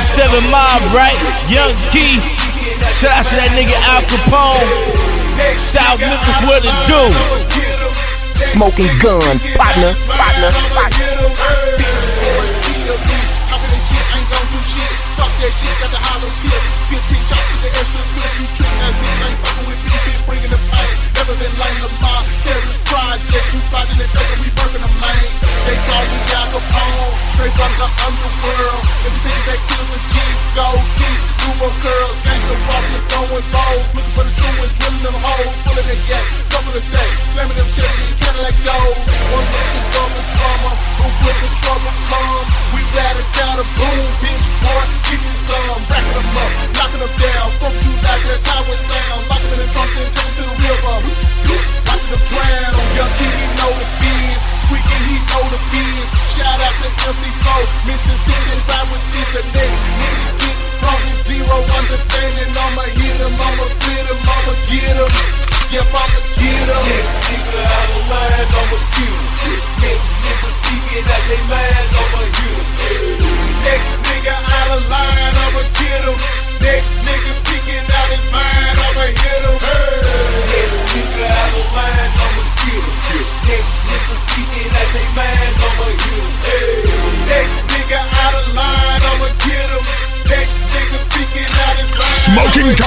07 Mob, right? Young Key. Shout out to that nigga Al Capone. South Memphis, what to do? Smoking gun, partner, partner, partner. that shit, got the hollow tips. 15 shots with the extra clip. You trick ass niggas ain't fucking with me, been bringing the pain. Never been lame the mob. Terrorist project, you fighting it, we working them, man. They call me Al Capone, straight from the underworld. That's how it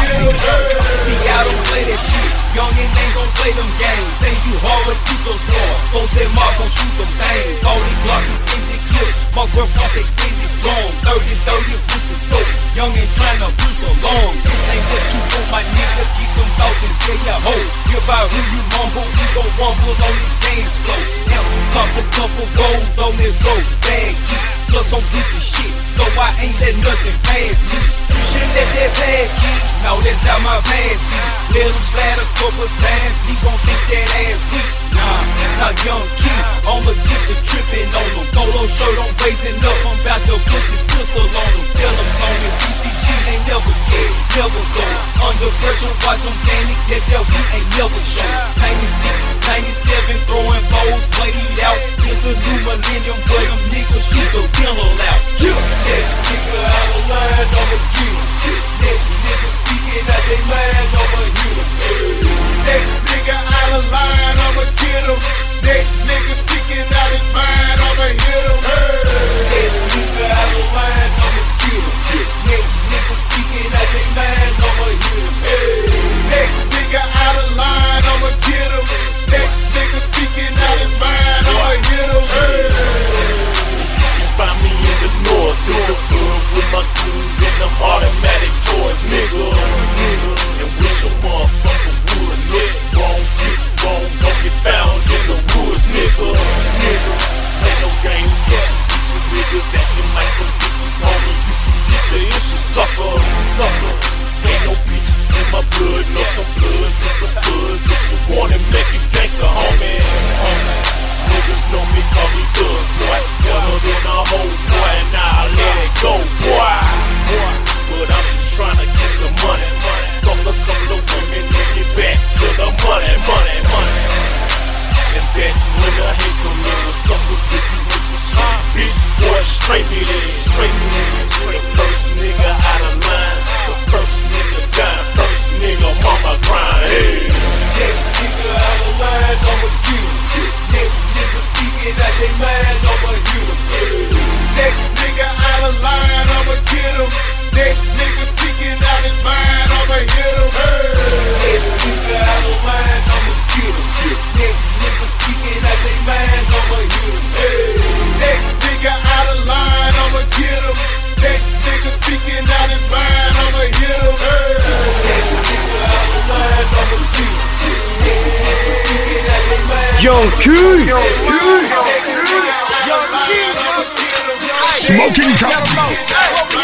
See, I don't play that shit. Youngin' ain't gon' play them games. Say you hard, keep those score. Folks say Mark gon' shoot them bangs. All these Glock extended work pump extended drum. 30 30 with the scope. Youngin' tryna push along. This ain't what you want, my nigga. Keep them thoughts and tell ya hoe. Hear about who you mumble. We gon' rumble on this dance floor. Now, a couple rolls on that road. Bag geek. Plus I'm with the shit. So I ain't let nothing pass me. You shouldn't let that pass keep. No, that's how my past be. Let him slide a couple times, he gon' think that ass weak. Nah, nah, young kid, I'ma get the trippin' on him. Polo shirt on, raising up, I'm about to put this pistol on him. Tell him, Tony, BCG ain't never scared, never go. Under pressure, watch him panic, that that we ain't never show. 96, 97, throwing balls, played out. It's the new millennium, where sucker, sucker. Ain't no bitch in my blood, no some bloods and some buzz. If you want it, make it gangster, homie. homie. Niggas know me, call me thug, boy. Better than a hoe, boy, and I'll let it go, boy. But I'm just trying to get some money. Fuck a couple of women and get back to the money, money, money. And that's when the hate come in with sucker 50 with the shit. Bitch, boy, straight me straight me. The first nigga Young Key. Smoking gun.